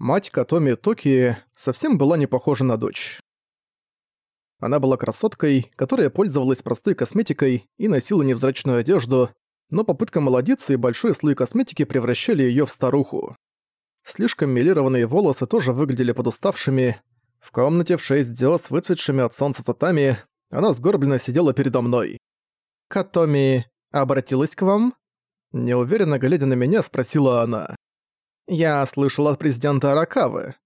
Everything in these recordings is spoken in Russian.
Мать Катоми Токи совсем была не похожа на дочь. Она была красоткой, которая пользовалась простой косметикой и носила невзрачную одежду, но попытка молодиться и большой слой косметики превращали её в старуху. Слишком милированные волосы тоже выглядели подуставшими. В комнате в шесть дё с выцветшими от солнца татами она сгорбленно сидела передо мной. «Катоми обратилась к вам?» Неуверенно глядя на меня, спросила она. «Я слышал от президента Аракавы.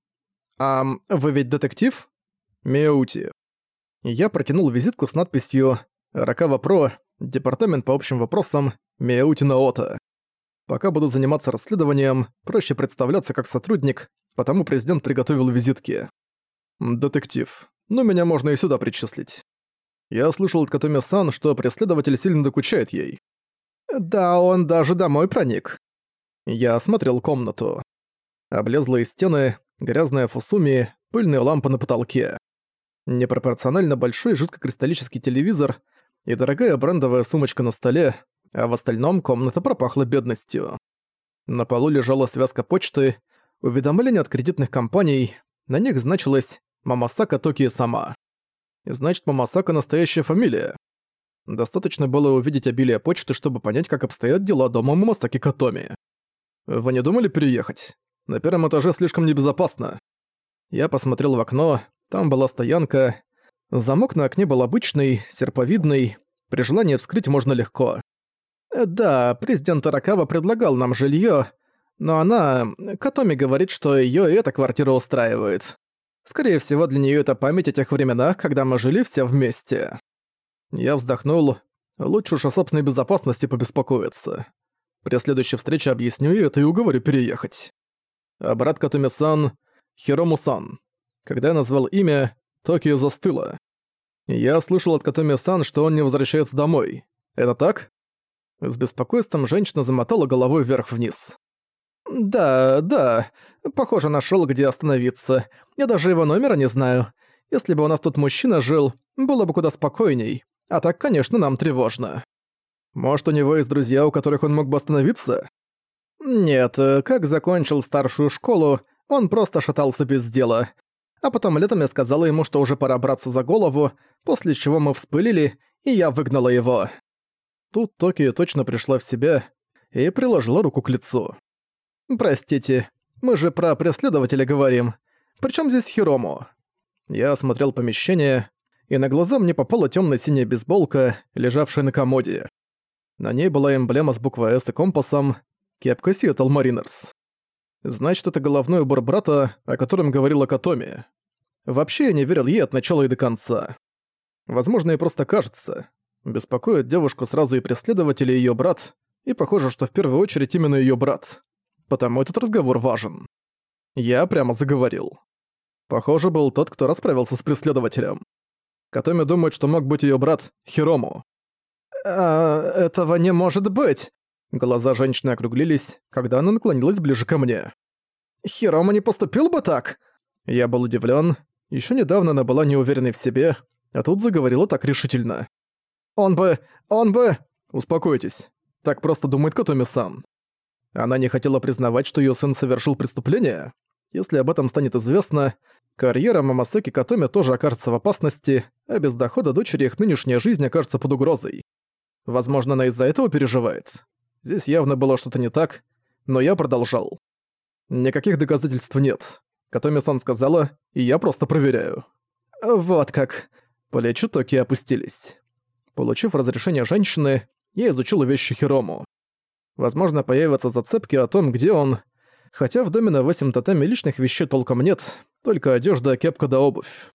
А вы ведь детектив?» «Меути». Я протянул визитку с надписью «Аракава Про, Департамент по общим вопросам, Меути Наота». Пока буду заниматься расследованием, проще представляться как сотрудник, потому президент приготовил визитки. Детектив. Но меня можно и сюда причислить. Я слышал от Катоми-сан, что преследователь сильно докучает ей. Да, он даже домой проник. Я осмотрел комнату. Облезлые стены, грязная фусуми, пыльная лампа на потолке. Непропорционально большой жидкокристаллический телевизор и дорогая брендовая сумочка на столе, а в остальном комната пропахла бедностью. На полу лежала связка почты, уведомления от кредитных компаний, на них значилось «Мамасака Токия сама». Значит, Мамасака настоящая фамилия. Достаточно было увидеть обилие почты, чтобы понять, как обстоят дела дома Мамасаки Катоми. Вы не думали переехать? На первом этаже слишком небезопасно. Я посмотрел в окно, там была стоянка. Замок на окне был обычный, серповидный. При желании вскрыть можно легко. Да, президент Аракава предлагал нам жилье, но она... Катоми говорит, что ее и эта квартира устраивает. Скорее всего, для нее это память о тех временах, когда мы жили все вместе. Я вздохнул. Лучше уж о собственной безопасности побеспокоиться. При следующей встрече объясню ей это и уговорю переехать. А брат Катуми-сан — Хирому-сан. Когда я назвал имя, Токио застыла. Я слышал от Катуми-сан, что он не возвращается домой. Это так? С беспокойством женщина замотала головой вверх-вниз. «Да, да. Похоже, нашёл, где остановиться. Я даже его номера не знаю. Если бы у нас тут мужчина жил, было бы куда спокойней. А так, конечно, нам тревожно. Может, у него есть друзья, у которых он мог бы остановиться? Нет, как закончил старшую школу, он просто шатался без дела. А потом летом я сказала ему, что уже пора браться за голову, после чего мы вспылили, и я выгнала его. Тут Токио точно пришла в себя и приложила руку к лицу. «Простите, мы же про преследователя говорим. Причем здесь Хирому?» Я осмотрел помещение, и на глаза мне попала темно-синяя бейсболка, лежавшая на комоде. На ней была эмблема с буквой «С» и компасом, кепка Seattle Mariners. Значит, это головной убор брата, о котором говорила Катоми. Вообще я не верил ей от начала и до конца. Возможно, и просто кажется. Беспокоит девушку сразу и преследователи, и её брат, и похоже, что в первую очередь именно её брат. Потому этот разговор важен. Я прямо заговорил. Похоже, был тот, кто расправился с преследователем. Катоми думает, что мог быть её брат Хирому. «А, этого не может быть!» Глаза женщины округлились, когда она наклонилась ближе ко мне. «Хирома не поступил бы так?» Я был удивлен. Еще недавно она была неуверенной в себе, а тут заговорила так решительно. «Он бы... он бы...» «Успокойтесь. Так просто думает Катоми-сан». Она не хотела признавать, что ее сын совершил преступление. Если об этом станет известно, карьера Мамасеки Катоми тоже окажется в опасности, а без дохода дочери их нынешняя жизнь окажется под угрозой. Возможно, она из-за этого переживает. Здесь явно было что-то не так, но я продолжал. Никаких доказательств нет. Катоми-сан сказала, и я просто проверяю. Вот как. Плечи Токи опустились. Получив разрешение женщины, я изучил вещи Хирому. Возможно, появятся зацепки о том, где он. Хотя в доме на 8 татами личных вещей толком нет, только одежда, кепка да обувь.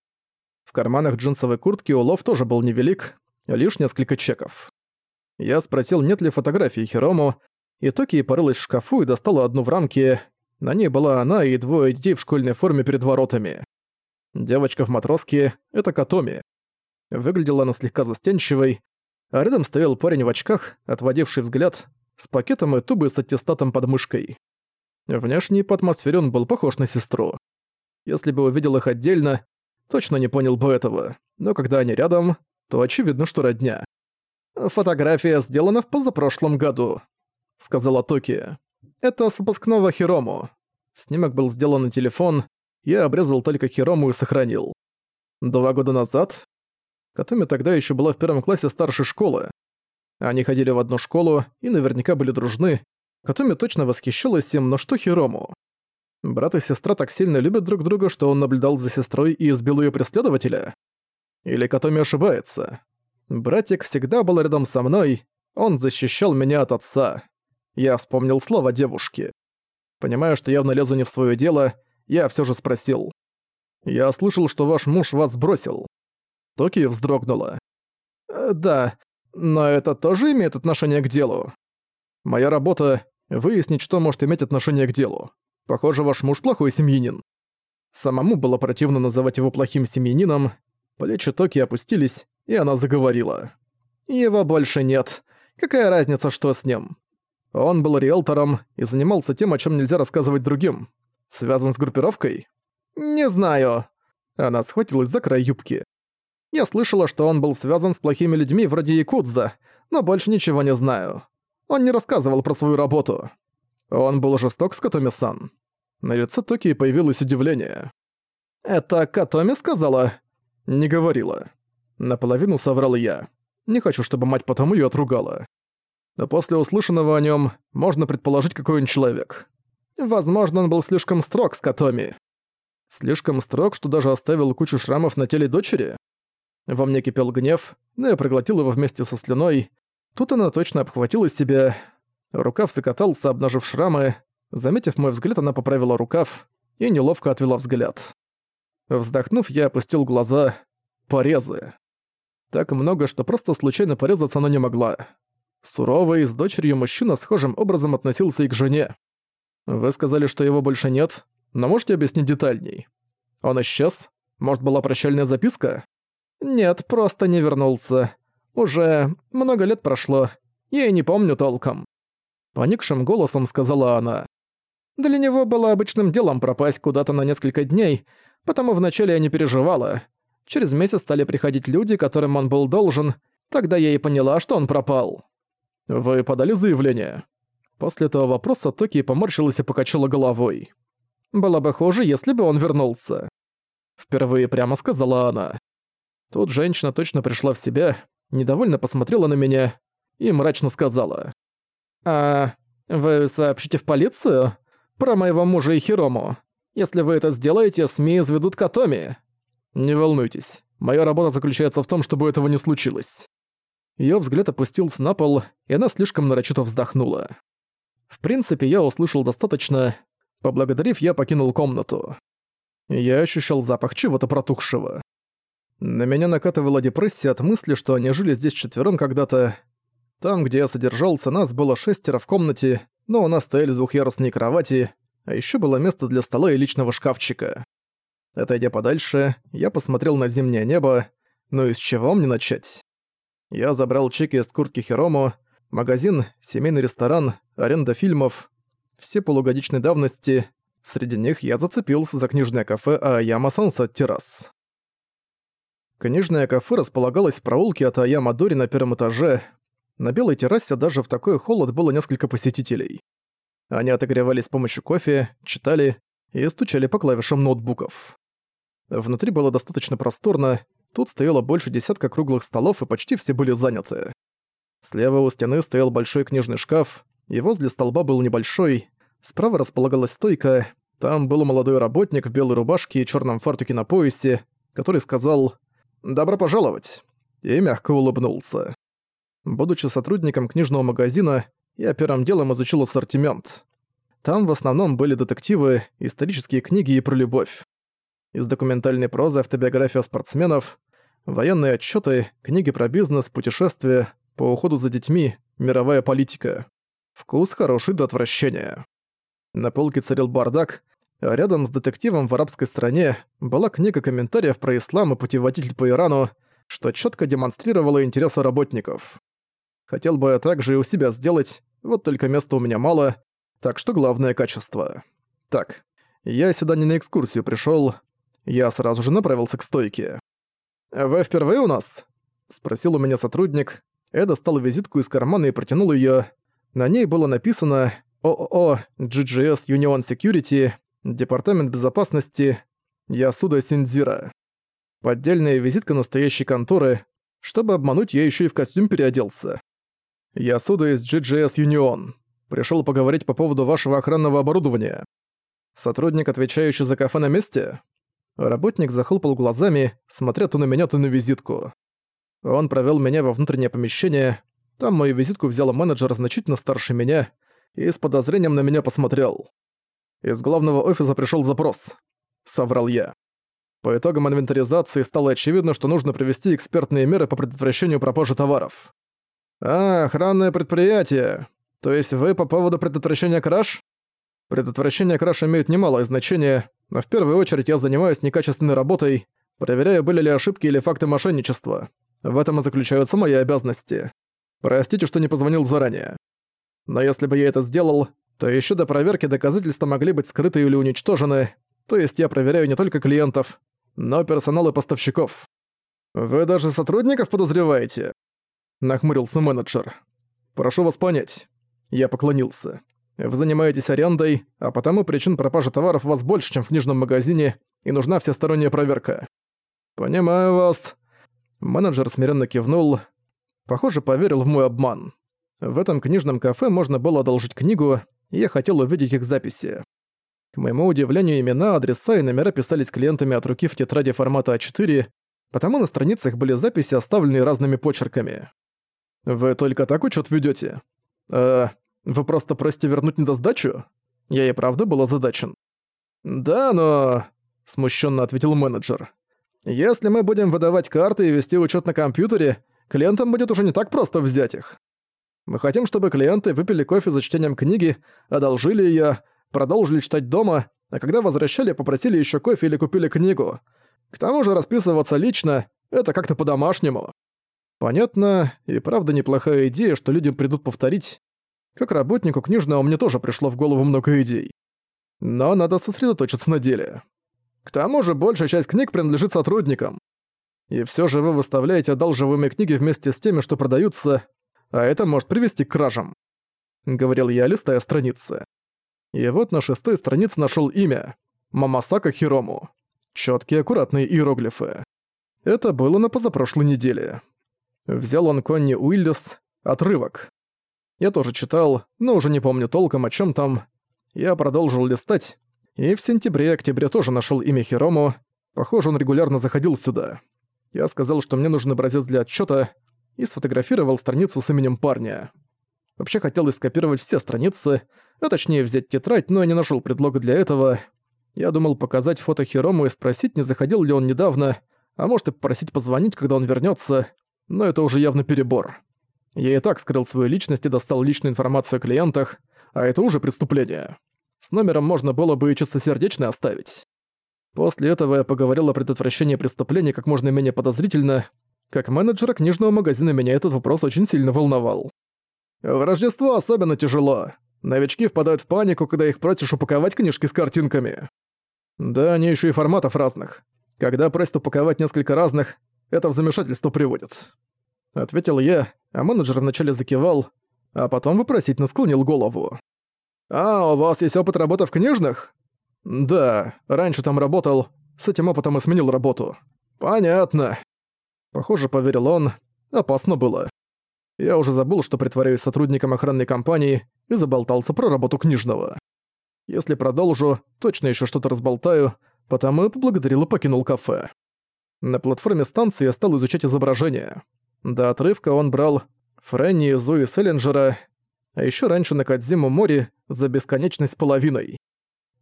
В карманах джинсовой куртки улов тоже был невелик, лишь несколько чеков. Я спросил, нет ли фотографии Хирому, и Токи порылась в шкафу и достала одну в рамке. На ней была она и двое детей в школьной форме перед воротами. Девочка в матроске — это Катоми. Выглядела она слегка застенчивой, а рядом стоял парень в очках, отводивший взгляд, с пакетом и тубой с аттестатом под мышкой. Внешне по атмосфере он был похож на сестру. Если бы увидел их отдельно, точно не понял бы этого, но когда они рядом, то очевидно, что родня. «Фотография сделана в позапрошлом году», — сказала Токи. «Это с выпускного Хирому. Снимок был сделан на телефон, я обрезал только Хирому и сохранил. Два года назад Катоми тогда еще была в первом классе старшей школы. Они ходили в одну школу и наверняка были дружны. Катоми точно восхищалась им, но что Хирому? Брат и сестра так сильно любят друг друга, что он наблюдал за сестрой и избил ее преследователя? Или Катоми ошибается? Братик всегда был рядом со мной, он защищал меня от отца. Я вспомнил слова девушки. Понимая, что явно лезу не в свое дело, я все же спросил. «Я слышал, что ваш муж вас бросил». Токи вздрогнула. «Э, «Да, но это тоже имеет отношение к делу. Моя работа — выяснить, что может иметь отношение к делу. Похоже, ваш муж плохой семьянин». Самому было противно называть его плохим семьянином. Плечи Токи опустились, и она заговорила. «Его больше нет. Какая разница, что с ним? Он был риэлтором и занимался тем, о чем нельзя рассказывать другим. Связан с группировкой? Не знаю. Она схватилась за край юбки. Я слышала, что он был связан с плохими людьми вроде Якудза, но больше ничего не знаю. Он не рассказывал про свою работу. Он был жесток с Катоми-сан. На лице Токи появилось удивление. «Это Катоми сказала?» «Не говорила». Наполовину соврал я. Не хочу, чтобы мать потом её отругала. Но после услышанного о нём можно предположить, какой он человек. Возможно, он был слишком строг с Катоми. Слишком строг, что даже оставил кучу шрамов на теле дочери? Во мне кипел гнев, но я проглотил его вместе со слюной. Тут она точно обхватила себя. Рукав закатался, обнажив шрамы. Заметив мой взгляд, она поправила рукав и неловко отвела взгляд. Вздохнув, я опустил глаза. Порезы. Так много, что просто случайно порезаться она не могла. Суровый, с дочерью мужчина схожим образом относился и к жене. Вы сказали, что его больше нет, но можете объяснить детальней? Он исчез? Может, была прощальная записка? Нет, просто не вернулся. Уже много лет прошло, я и не помню толком. Поникшим голосом сказала она. Для него было обычным делом пропасть куда-то на несколько дней, потому вначале я не переживала. Через месяц стали приходить люди, которым он был должен, тогда я и поняла, что он пропал. «Вы подали заявление?» После этого вопроса Токи поморщилась и покачала головой. «Было бы хуже, если бы он вернулся». Впервые прямо сказала она. Тут женщина точно пришла в себя, недовольно посмотрела на меня и мрачно сказала. «А вы сообщите в полицию? Про моего мужа и Хирому. Если вы это сделаете, СМИ изведут Катоми». «Не волнуйтесь, моя работа заключается в том, чтобы этого не случилось». Её взгляд опустился на пол, и она слишком нарочито вздохнула. В принципе, я услышал достаточно. Поблагодарив, я покинул комнату. Я ощущал запах чего-то протухшего. На меня накатывала депрессия от мысли, что они жили здесь четвером когда-то. Там, где я содержался, нас было шестеро в комнате, но у нас стояли двухъярусные кровати, а ещё было место для стола и личного шкафчика. Отойдя подальше, я посмотрел на зимнее небо, но из чего мне начать? Я забрал чеки из куртки Хирому, магазин, семейный ресторан, аренда фильмов, все полугодичной давности. Среди них я зацепился за книжное кафе Аяма Сансет Террас. Книжное кафе располагалось в проулке от Аяма Дори на первом этаже. На белой террасе даже в такой холод было несколько посетителей. Они отогревались с помощью кофе, читали и стучали по клавишам ноутбуков. Внутри было достаточно просторно, Тут стояло больше десятка круглых столов, и почти все были заняты. Слева у стены стоял большой книжный шкаф, и возле столба был небольшой. Справа располагалась стойка, там был молодой работник в белой рубашке и черном фартуке на поясе, который сказал «Добро пожаловать!» и мягко улыбнулся. Будучи сотрудником книжного магазина, я первым делом изучил ассортимент. Там в основном были детективы, исторические книги и про любовь из документальной прозы автобиография спортсменов, военные отчеты, книги про бизнес, путешествия, по уходу за детьми, мировая политика. Вкус хороший до отвращения. На полке царил бардак, а рядом с детективом в арабской стране была книга комментариев про ислам и путеводитель по Ирану, что четко демонстрировало интересы работников. Хотел бы я также и у себя сделать, вот только места у меня мало, так что главное качество. Так, я сюда не на экскурсию пришел, я сразу же направился к стойке. «Вы впервые у нас?» — спросил у меня сотрудник. Я достал визитку из кармана и протянул её. На ней было написано «ООО GGS Union Security», Департамент безопасности Ясуда Синдзира. Поддельная визитка настоящей конторы. Чтобы обмануть, я еще и в костюм переоделся. Ясуда из GGS Union. Пришел поговорить по поводу вашего охранного оборудования. Сотрудник, отвечающий за кафе на месте? Работник захлопал глазами, смотря то на меня, то на визитку. Он провел меня во внутреннее помещение. Там мою визитку взял менеджер значительно старше меня и с подозрением на меня посмотрел. Из главного офиса пришел запрос. Соврал я. По итогам инвентаризации стало очевидно, что нужно провести экспертные меры по предотвращению пропажи товаров. «А, охранное предприятие. То есть вы по поводу предотвращения краж?» Предотвращение краж имеет немалое значение, но в первую очередь я занимаюсь некачественной работой, проверяю, были ли ошибки или факты мошенничества. В этом и заключаются мои обязанности. Простите, что не позвонил заранее. Но если бы я это сделал, то еще до проверки доказательства могли быть скрыты или уничтожены, то есть я проверяю не только клиентов, но персонал и поставщиков. «Вы даже сотрудников подозреваете?» Нахмурился менеджер. «Прошу вас понять». Я поклонился. «Вы занимаетесь арендой, а потому причин пропажи товаров у вас больше, чем в книжном магазине, и нужна всесторонняя проверка». «Понимаю вас». Менеджер смиренно кивнул. Похоже, поверил в мой обман. В этом книжном кафе можно было одолжить книгу, и я хотел увидеть их записи. К моему удивлению, имена, адреса и номера писались клиентами от руки в тетради формата А4, потому на страницах были записи, оставленные разными почерками. «Вы только так учет ведёте? Э, вы просто просите вернуть недосдачу? Я и правда был озадачен». «Да, но...» — смущенно ответил менеджер. «Если мы будем выдавать карты и вести учет на компьютере, клиентам будет уже не так просто взять их. Мы хотим, чтобы клиенты выпили кофе за чтением книги, одолжили её, продолжили читать дома, а когда возвращали, попросили еще кофе или купили книгу. К тому же расписываться лично — это как-то по-домашнему. Понятно, и правда неплохая идея, что людям придут повторить. Как работнику книжного мне тоже пришло в голову много идей. Но надо сосредоточиться на деле. К тому же большая часть книг принадлежит сотрудникам. И все же вы выставляете одалживаемые книги вместе с теми, что продаются, а это может привести к кражам. Говорил я, листая страницы. И вот на шестой странице нашел имя. Мамасака Хирому. Четкие аккуратные иероглифы. Это было на позапрошлой неделе. Взял он Конни Уиллис, отрывок. Я тоже читал, но уже не помню толком, о чем там. Я продолжил листать, и в сентябре-октябре тоже нашел имя Хирому. Похоже, он регулярно заходил сюда. Я сказал, что мне нужен образец для отчета, и сфотографировал страницу с именем парня. Вообще хотел и скопировать все страницы, а точнее взять тетрадь, но я не нашел предлога для этого. Я думал показать фото Хирому и спросить, не заходил ли он недавно, а может и попросить позвонить, когда он вернется, но это уже явно перебор. Я и так скрыл свою личность и достал личную информацию о клиентах, а это уже преступление. С номером можно было бы и чистосердечно оставить. После этого я поговорил о предотвращении преступлений как можно менее подозрительно. Как менеджера книжного магазина меня этот вопрос очень сильно волновал. В Рождество особенно тяжело. Новички впадают в панику, когда их просишь упаковать книжки с картинками. Да, они еще и форматов разных. Когда просят упаковать несколько разных, это в замешательство приводит. Ответил я, а менеджер вначале закивал, а потом вопросительно склонил голову. «А, у вас есть опыт работы в книжных?» «Да, раньше там работал, с этим опытом и сменил работу». «Понятно». Похоже, поверил он, опасно было. Я уже забыл, что притворяюсь сотрудником охранной компании и заболтался про работу книжного. Если продолжу, точно еще что-то разболтаю, потому и поблагодарил и покинул кафе. На платформе станции я стал изучать изображение. До отрывка он брал Фрэнни и Зои Селлинджера, а еще раньше на Кадзиму море за бесконечность половиной.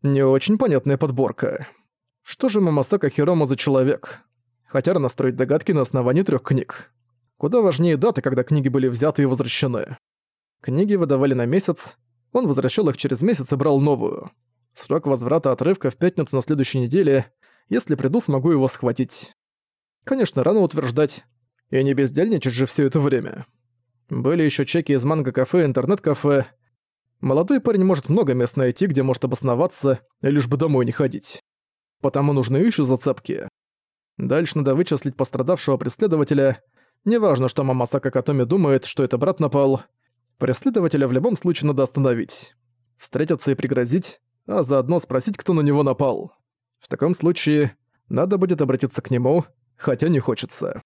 Не очень понятная подборка. Что же Мамасака Хирома за человек? Хотя настроить догадки на основании трех книг. Куда важнее даты, когда книги были взяты и возвращены. Книги выдавали на месяц, он возвращал их через месяц и брал новую. Срок возврата отрывка в пятницу на следующей неделе. Если приду, смогу его схватить. Конечно, рано утверждать. И не бездельничать же все это время. Были еще чеки из манго-кафе, интернет-кафе. Молодой парень может много мест найти, где может обосноваться, лишь бы домой не ходить. Потому нужны еще зацепки. Дальше надо вычислить пострадавшего преследователя — Неважно, что Мамасака Катоми думает, что это брат напал. Преследователя в любом случае надо остановить. Встретиться и пригрозить, а заодно спросить, кто на него напал. В таком случае надо будет обратиться к нему, хотя не хочется.